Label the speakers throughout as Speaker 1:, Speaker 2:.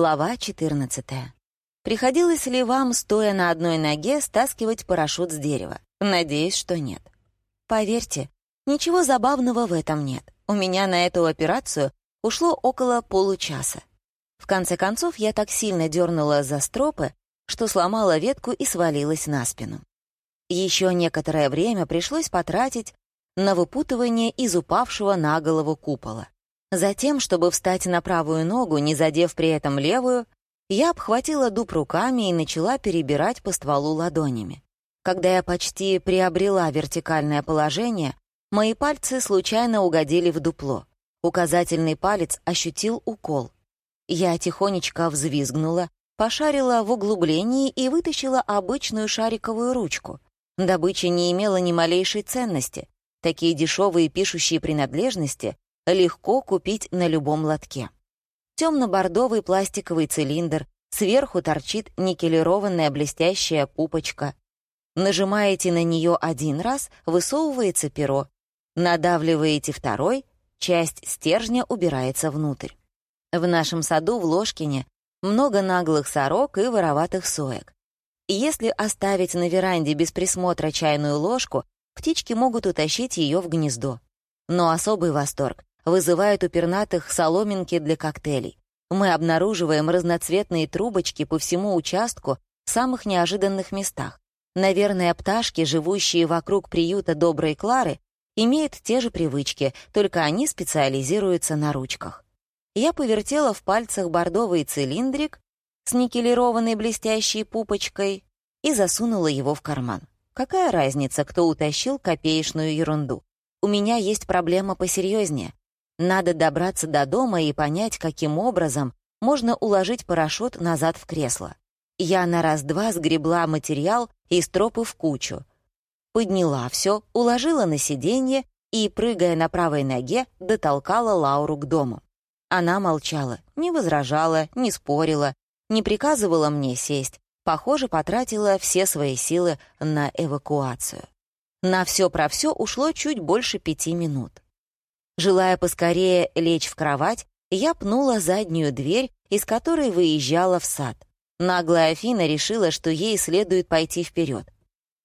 Speaker 1: Глава 14. Приходилось ли вам, стоя на одной ноге, стаскивать парашют с дерева? Надеюсь, что нет. Поверьте, ничего забавного в этом нет. У меня на эту операцию ушло около получаса. В конце концов, я так сильно дернула за стропы, что сломала ветку и свалилась на спину. Еще некоторое время пришлось потратить на выпутывание из упавшего на голову купола. Затем, чтобы встать на правую ногу, не задев при этом левую, я обхватила дуб руками и начала перебирать по стволу ладонями. Когда я почти приобрела вертикальное положение, мои пальцы случайно угодили в дупло. Указательный палец ощутил укол. Я тихонечко взвизгнула, пошарила в углублении и вытащила обычную шариковую ручку. Добыча не имела ни малейшей ценности. Такие дешевые пишущие принадлежности легко купить на любом лотке. Темно-бордовый пластиковый цилиндр, сверху торчит никелированная блестящая пупочка. Нажимаете на нее один раз, высовывается перо. Надавливаете второй, часть стержня убирается внутрь. В нашем саду в Ложкине много наглых сорок и вороватых соек. Если оставить на веранде без присмотра чайную ложку, птички могут утащить ее в гнездо. Но особый восторг вызывают у пернатых соломинки для коктейлей. Мы обнаруживаем разноцветные трубочки по всему участку в самых неожиданных местах. Наверное, пташки, живущие вокруг приюта Доброй Клары, имеют те же привычки, только они специализируются на ручках. Я повертела в пальцах бордовый цилиндрик с никелированной блестящей пупочкой и засунула его в карман. Какая разница, кто утащил копеечную ерунду? У меня есть проблема посерьезнее. Надо добраться до дома и понять, каким образом можно уложить парашют назад в кресло. Я на раз-два сгребла материал и стропы в кучу. Подняла все, уложила на сиденье и, прыгая на правой ноге, дотолкала Лауру к дому. Она молчала, не возражала, не спорила, не приказывала мне сесть, похоже, потратила все свои силы на эвакуацию. На все про все ушло чуть больше пяти минут. Желая поскорее лечь в кровать, я пнула заднюю дверь, из которой выезжала в сад. Наглая Афина решила, что ей следует пойти вперед.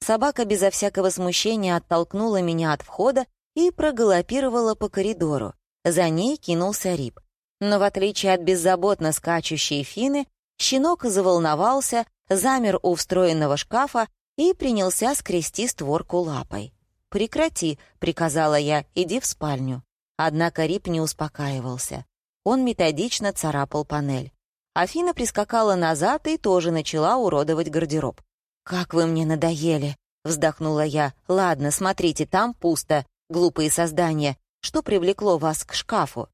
Speaker 1: Собака безо всякого смущения оттолкнула меня от входа и прогалопировала по коридору. За ней кинулся Рип. Но в отличие от беззаботно скачущей Фины, щенок заволновался, замер у встроенного шкафа и принялся скрести створку лапой. «Прекрати», — приказала я, — «иди в спальню». Однако Рип не успокаивался. Он методично царапал панель. Афина прискакала назад и тоже начала уродовать гардероб. «Как вы мне надоели!» — вздохнула я. «Ладно, смотрите, там пусто, глупые создания. Что привлекло вас к шкафу?»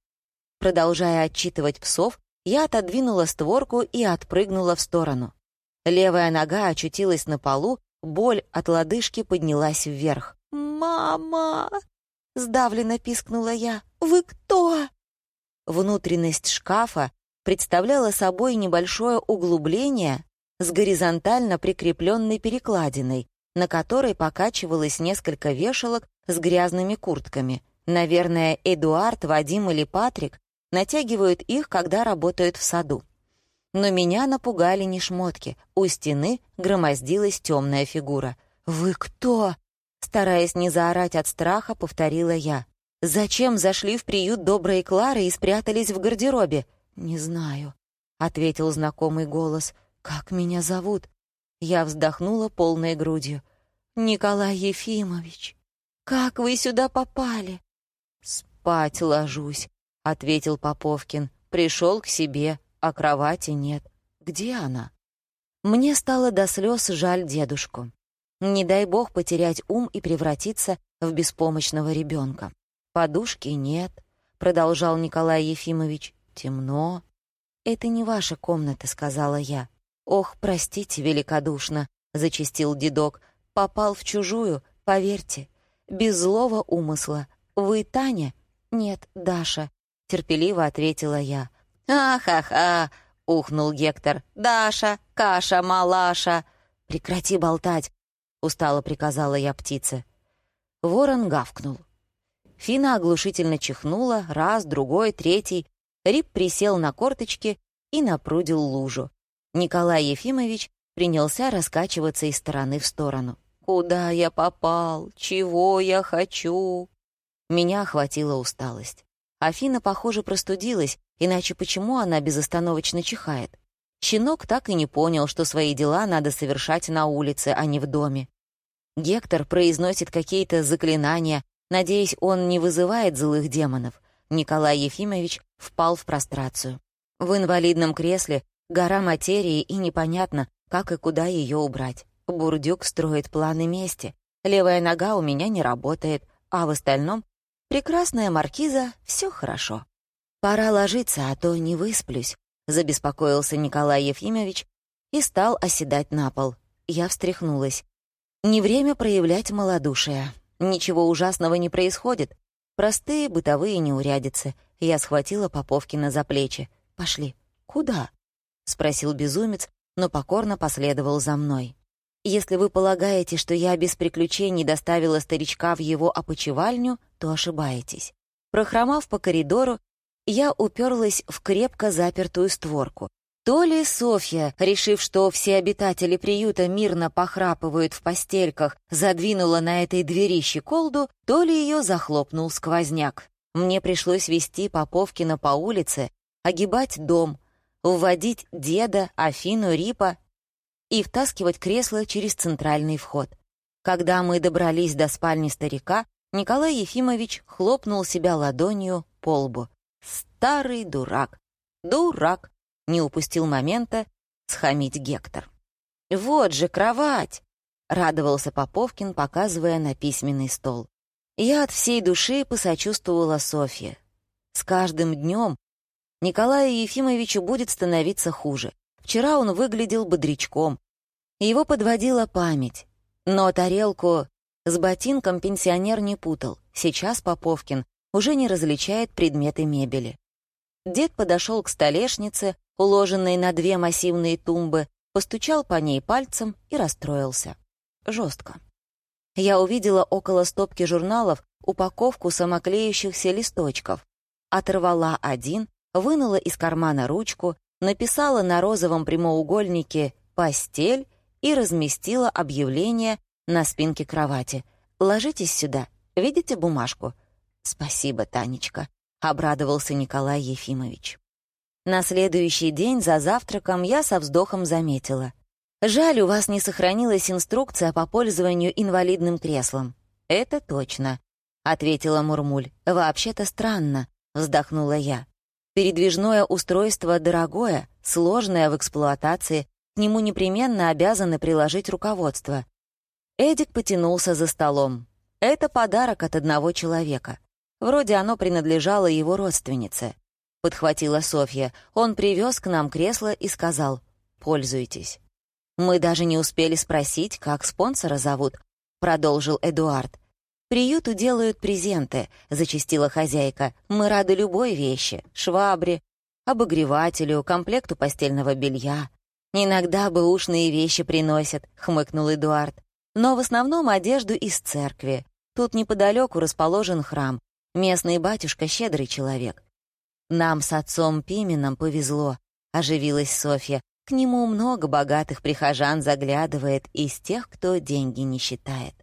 Speaker 1: Продолжая отчитывать псов, я отодвинула створку и отпрыгнула в сторону. Левая нога очутилась на полу, боль от лодыжки поднялась вверх. «Мама!» — сдавленно пискнула я. «Вы кто?» Внутренность шкафа представляла собой небольшое углубление с горизонтально прикрепленной перекладиной, на которой покачивалось несколько вешалок с грязными куртками. Наверное, Эдуард, Вадим или Патрик натягивают их, когда работают в саду. Но меня напугали не шмотки. У стены громоздилась темная фигура. «Вы кто?» Стараясь не заорать от страха, повторила я. «Зачем зашли в приют доброй Клары и спрятались в гардеробе?» «Не знаю», — ответил знакомый голос. «Как меня зовут?» Я вздохнула полной грудью. «Николай Ефимович, как вы сюда попали?» «Спать ложусь», — ответил Поповкин. «Пришел к себе, а кровати нет. Где она?» Мне стало до слез жаль дедушку. Не дай бог потерять ум и превратиться в беспомощного ребенка. «Подушки нет», — продолжал Николай Ефимович. «Темно». «Это не ваша комната», — сказала я. «Ох, простите великодушно», — зачистил дедок. «Попал в чужую, поверьте. Без злого умысла. Вы Таня?» «Нет, Даша», — терпеливо ответила я. «Ах-ах-ах!» — ухнул Гектор. «Даша, каша-малаша!» «Прекрати болтать!» Устало приказала я птице. Ворон гавкнул. Фина оглушительно чихнула, раз, другой, третий. Рип присел на корточки и напрудил лужу. Николай Ефимович принялся раскачиваться из стороны в сторону. «Куда я попал? Чего я хочу?» Меня охватила усталость. Афина, похоже, простудилась, иначе почему она безостановочно чихает? Щенок так и не понял, что свои дела надо совершать на улице, а не в доме. Гектор произносит какие-то заклинания, надеясь, он не вызывает злых демонов. Николай Ефимович впал в прострацию. В инвалидном кресле гора материи, и непонятно, как и куда ее убрать. Бурдюк строит планы мести. Левая нога у меня не работает, а в остальном прекрасная маркиза, все хорошо. Пора ложиться, а то не высплюсь, забеспокоился Николай Ефимович и стал оседать на пол. Я встряхнулась. Не время проявлять малодушие. Ничего ужасного не происходит. Простые бытовые неурядицы. Я схватила Поповкина за плечи. «Пошли». «Куда?» — спросил безумец, но покорно последовал за мной. «Если вы полагаете, что я без приключений доставила старичка в его опочивальню, то ошибаетесь». Прохромав по коридору, я уперлась в крепко запертую створку. То ли Софья, решив, что все обитатели приюта мирно похрапывают в постельках, задвинула на этой двери щеколду, то ли ее захлопнул сквозняк. Мне пришлось вести Поповкина по улице, огибать дом, вводить деда, Афину, Рипа и втаскивать кресло через центральный вход. Когда мы добрались до спальни старика, Николай Ефимович хлопнул себя ладонью по лбу. Старый дурак. Дурак. Не упустил момента схамить Гектор. «Вот же кровать!» — радовался Поповкин, показывая на письменный стол. Я от всей души посочувствовала Софье. С каждым днем Николаю Ефимовичу будет становиться хуже. Вчера он выглядел бодрячком. Его подводила память. Но тарелку с ботинком пенсионер не путал. Сейчас Поповкин уже не различает предметы мебели. Дед подошел к столешнице, уложенной на две массивные тумбы, постучал по ней пальцем и расстроился. Жестко. Я увидела около стопки журналов упаковку самоклеющихся листочков, оторвала один, вынула из кармана ручку, написала на розовом прямоугольнике «Постель» и разместила объявление на спинке кровати. «Ложитесь сюда. Видите бумажку?» «Спасибо, Танечка», — обрадовался Николай Ефимович. На следующий день за завтраком я со вздохом заметила. «Жаль, у вас не сохранилась инструкция по пользованию инвалидным креслом». «Это точно», — ответила Мурмуль. «Вообще-то странно», — вздохнула я. Передвижное устройство дорогое, сложное в эксплуатации, к нему непременно обязаны приложить руководство. Эдик потянулся за столом. Это подарок от одного человека. Вроде оно принадлежало его родственнице. Подхватила Софья. Он привез к нам кресло и сказал «Пользуйтесь». «Мы даже не успели спросить, как спонсора зовут», — продолжил Эдуард. «Приюту делают презенты», — зачастила хозяйка. «Мы рады любой вещи. Швабре, обогревателю, комплекту постельного белья. Иногда бэушные вещи приносят», — хмыкнул Эдуард. «Но в основном одежду из церкви. Тут неподалеку расположен храм. Местный батюшка — щедрый человек. Нам с отцом Пименом повезло», — оживилась Софья. «К нему много богатых прихожан заглядывает из тех, кто деньги не считает».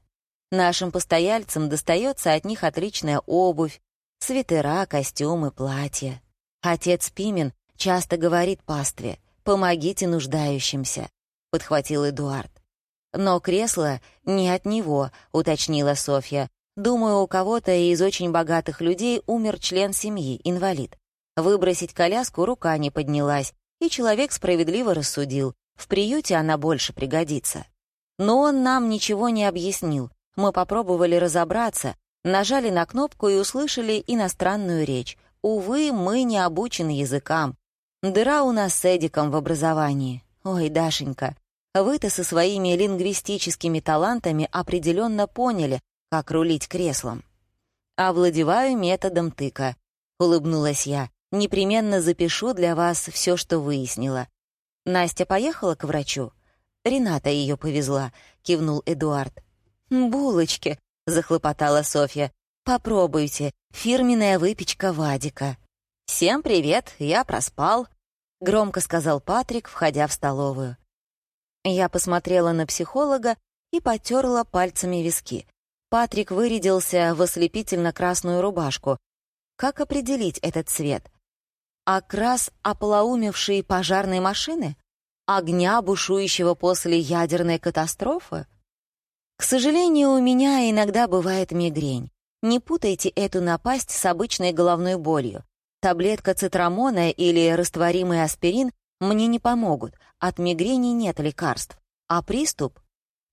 Speaker 1: Нашим постояльцам достается от них отличная обувь, свитера, костюмы, платья. Отец Пимен часто говорит пастве «помогите нуждающимся», — подхватил Эдуард. «Но кресло не от него», — уточнила Софья. «Думаю, у кого-то из очень богатых людей умер член семьи, инвалид. Выбросить коляску рука не поднялась, и человек справедливо рассудил, в приюте она больше пригодится. Но он нам ничего не объяснил, мы попробовали разобраться, нажали на кнопку и услышали иностранную речь. Увы, мы не обучены языкам. Дыра у нас с Эдиком в образовании. Ой, Дашенька, вы-то со своими лингвистическими талантами определенно поняли, как рулить креслом. «Овладеваю методом тыка», — улыбнулась я. «Непременно запишу для вас все, что выяснила». «Настя поехала к врачу?» «Рената ее повезла», — кивнул Эдуард. «Булочки», — захлопотала Софья. «Попробуйте, фирменная выпечка Вадика». «Всем привет, я проспал». — громко сказал Патрик, входя в столовую. Я посмотрела на психолога и потерла пальцами виски. Патрик вырядился в ослепительно-красную рубашку. Как определить этот цвет? Окрас ополоумевшей пожарной машины? Огня, бушующего после ядерной катастрофы? К сожалению, у меня иногда бывает мигрень. Не путайте эту напасть с обычной головной болью. Таблетка цитрамона или растворимый аспирин мне не помогут, от мигрени нет лекарств, а приступ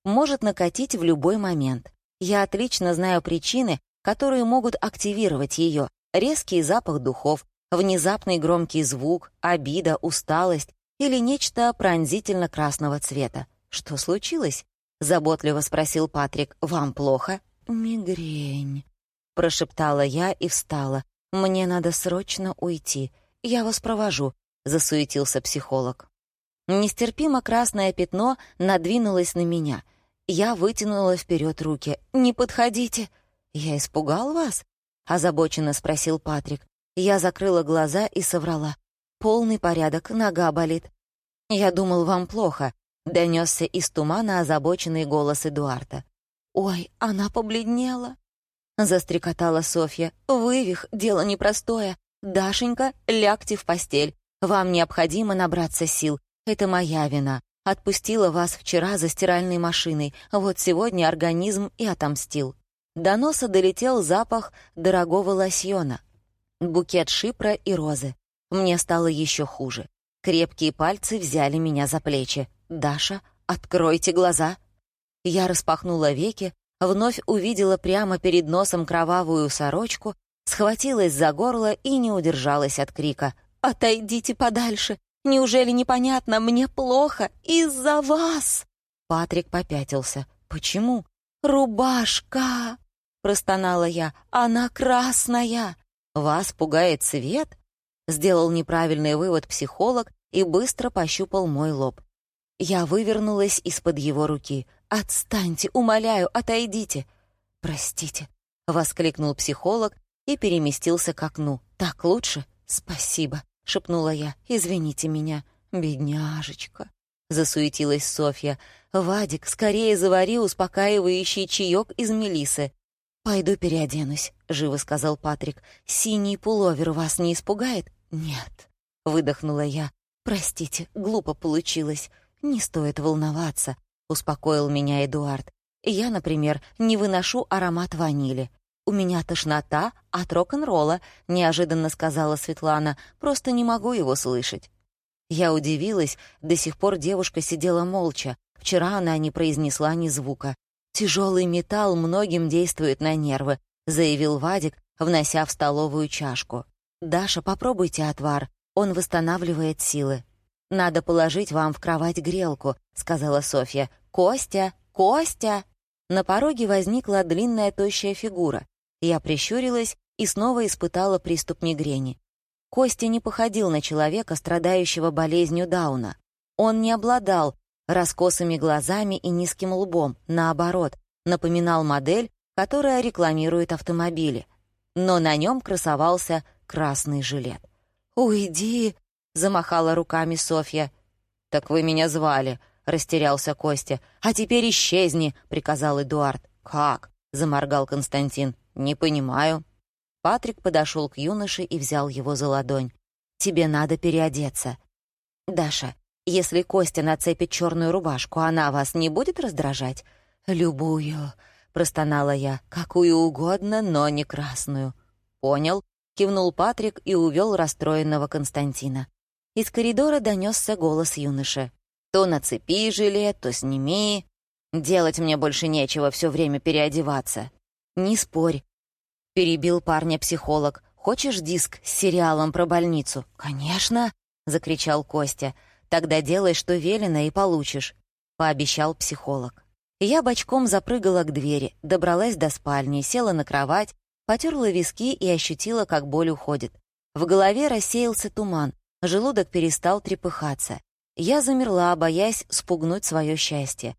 Speaker 1: может накатить в любой момент. Я отлично знаю причины, которые могут активировать ее. Резкий запах духов, внезапный громкий звук, обида, усталость или нечто пронзительно красного цвета. «Что случилось?» — заботливо спросил Патрик. «Вам плохо?» «Мигрень», — прошептала я и встала. «Мне надо срочно уйти. Я вас провожу», — засуетился психолог. Нестерпимо красное пятно надвинулось на меня. Я вытянула вперед руки. «Не подходите!» «Я испугал вас?» — озабоченно спросил Патрик. Я закрыла глаза и соврала. «Полный порядок, нога болит». «Я думал, вам плохо», — донесся из тумана озабоченный голос Эдуарда. «Ой, она побледнела», — застрекотала Софья. «Вывих — дело непростое. Дашенька, лягте в постель. Вам необходимо набраться сил. Это моя вина. Отпустила вас вчера за стиральной машиной. Вот сегодня организм и отомстил». До носа долетел запах дорогого лосьона букет шипра и розы. Мне стало еще хуже. Крепкие пальцы взяли меня за плечи. «Даша, откройте глаза!» Я распахнула веки, вновь увидела прямо перед носом кровавую сорочку, схватилась за горло и не удержалась от крика. «Отойдите подальше! Неужели непонятно? Мне плохо! Из-за вас!» Патрик попятился. «Почему?» «Рубашка!» — простонала я. «Она красная!» «Вас пугает цвет?» Сделал неправильный вывод психолог и быстро пощупал мой лоб. Я вывернулась из-под его руки. «Отстаньте, умоляю, отойдите!» «Простите», — воскликнул психолог и переместился к окну. «Так лучше?» «Спасибо», — шепнула я. «Извините меня, бедняжечка», — засуетилась Софья. «Вадик, скорее завари успокаивающий чаек из мелисы. «Пойду переоденусь», — живо сказал Патрик. «Синий пуловер вас не испугает?» «Нет», — выдохнула я. «Простите, глупо получилось. Не стоит волноваться», — успокоил меня Эдуард. «Я, например, не выношу аромат ванили. У меня тошнота от рок-н-ролла», — неожиданно сказала Светлана. «Просто не могу его слышать». Я удивилась, до сих пор девушка сидела молча. Вчера она не произнесла ни звука. «Тяжелый металл многим действует на нервы», — заявил Вадик, внося в столовую чашку. «Даша, попробуйте отвар, он восстанавливает силы». «Надо положить вам в кровать грелку», — сказала Софья. «Костя! Костя!» На пороге возникла длинная тощая фигура. Я прищурилась и снова испытала приступ мигрени. Костя не походил на человека, страдающего болезнью Дауна. Он не обладал раскосыми глазами и низким лбом, наоборот, напоминал модель, которая рекламирует автомобили. Но на нем красовался красный жилет. «Уйди!» — замахала руками Софья. «Так вы меня звали», — растерялся Костя. «А теперь исчезни», — приказал Эдуард. «Как?» — заморгал Константин. «Не понимаю». Патрик подошел к юноше и взял его за ладонь. «Тебе надо переодеться». «Даша, если Костя нацепит черную рубашку, она вас не будет раздражать? «Любую», — простонала я, — «какую угодно, но не красную». «Понял», — кивнул Патрик и увел расстроенного Константина. Из коридора донесся голос юноши. «То нацепи жилет, то сними. Делать мне больше нечего все время переодеваться». «Не спорь», — перебил парня психолог. «Хочешь диск с сериалом про больницу?» «Конечно», — закричал Костя. Тогда делай, что велено, и получишь», — пообещал психолог. Я бочком запрыгала к двери, добралась до спальни, села на кровать, потерла виски и ощутила, как боль уходит. В голове рассеялся туман, желудок перестал трепыхаться. Я замерла, боясь спугнуть свое счастье.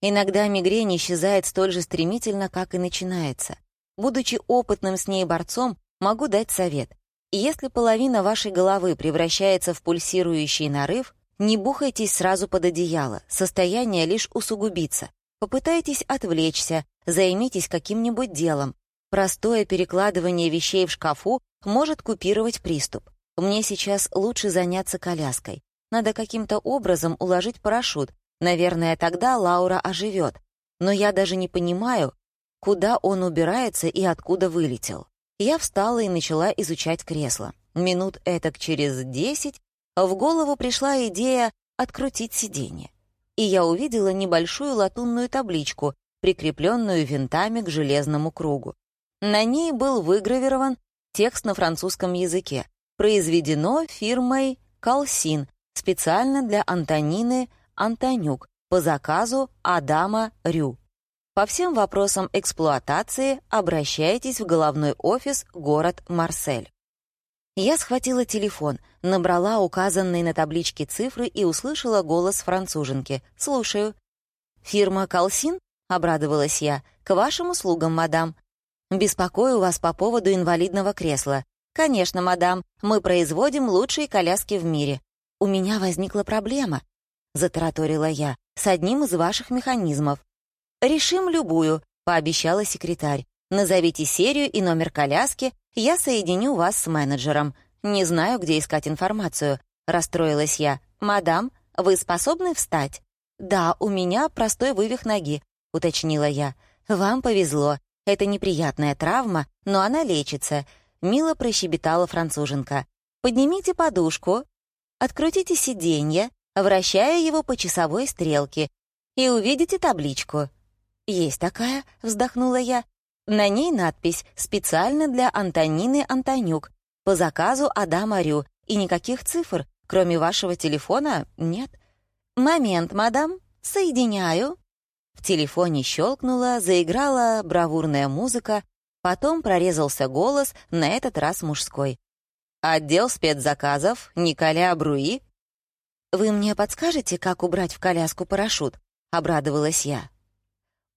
Speaker 1: Иногда мигрень исчезает столь же стремительно, как и начинается. Будучи опытным с ней борцом, могу дать совет. Если половина вашей головы превращается в пульсирующий нарыв, не бухайтесь сразу под одеяло, состояние лишь усугубится. Попытайтесь отвлечься, займитесь каким-нибудь делом. Простое перекладывание вещей в шкафу может купировать приступ. Мне сейчас лучше заняться коляской. Надо каким-то образом уложить парашют. Наверное, тогда Лаура оживет. Но я даже не понимаю, куда он убирается и откуда вылетел. Я встала и начала изучать кресло. Минут этак через десять в голову пришла идея открутить сиденье. И я увидела небольшую латунную табличку, прикрепленную винтами к железному кругу. На ней был выгравирован текст на французском языке. Произведено фирмой «Калсин» специально для Антонины Антонюк по заказу Адама Рю. По всем вопросам эксплуатации обращайтесь в головной офис город Марсель. Я схватила телефон, набрала указанные на табличке цифры и услышала голос француженки. «Слушаю». «Фирма «Колсин»?» — обрадовалась я. «К вашим услугам, мадам. Беспокою вас по поводу инвалидного кресла. Конечно, мадам, мы производим лучшие коляски в мире. У меня возникла проблема», — затараторила я, «с одним из ваших механизмов. «Решим любую», — пообещала секретарь. «Назовите серию и номер коляски, я соединю вас с менеджером. Не знаю, где искать информацию». Расстроилась я. «Мадам, вы способны встать?» «Да, у меня простой вывих ноги», — уточнила я. «Вам повезло. Это неприятная травма, но она лечится», — мило прощебетала француженка. «Поднимите подушку, открутите сиденье, вращая его по часовой стрелке, и увидите табличку. «Есть такая», — вздохнула я. На ней надпись «Специально для Антонины Антонюк». По заказу Адама Рю. И никаких цифр, кроме вашего телефона, нет. «Момент, мадам. Соединяю». В телефоне щелкнула, заиграла бравурная музыка, потом прорезался голос, на этот раз мужской. «Отдел спецзаказов, Николя Бруи». «Вы мне подскажете, как убрать в коляску парашют?» — обрадовалась я.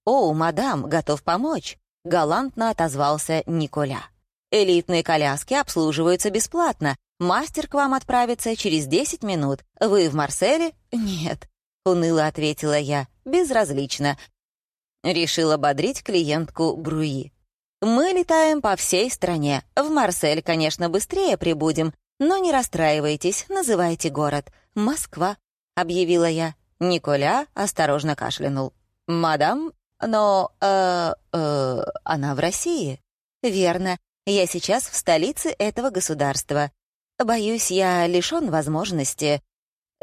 Speaker 1: «О, мадам, готов помочь», — галантно отозвался Николя. «Элитные коляски обслуживаются бесплатно. Мастер к вам отправится через 10 минут. Вы в Марселе?» «Нет», — уныло ответила я, безразлично. Решила бодрить клиентку Бруи. «Мы летаем по всей стране. В Марсель, конечно, быстрее прибудем, но не расстраивайтесь, называйте город. Москва», — объявила я. Николя осторожно кашлянул. «Мадам, но, э, э, она в России. Верно. Я сейчас в столице этого государства. Боюсь, я лишён возможности.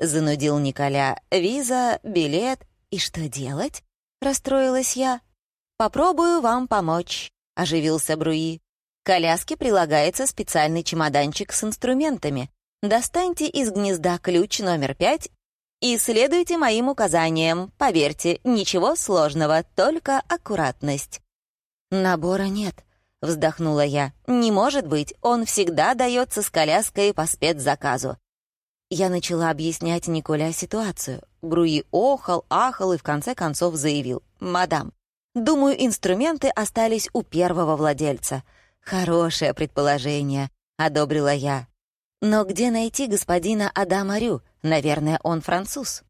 Speaker 1: Занудил Николя. Виза, билет. И что делать? Расстроилась я. Попробую вам помочь, оживился Бруи. К коляске прилагается специальный чемоданчик с инструментами. Достаньте из гнезда ключ номер пять и следуйте моим указаниям. Поверьте, ничего сложного, только аккуратность». «Набора нет», — вздохнула я. «Не может быть, он всегда дается с коляской по спецзаказу». Я начала объяснять Николя ситуацию. Бруи охал, ахал и в конце концов заявил. «Мадам, думаю, инструменты остались у первого владельца». «Хорошее предположение», — одобрила я. «Но где найти господина Адама Рю? Наверное, он француз».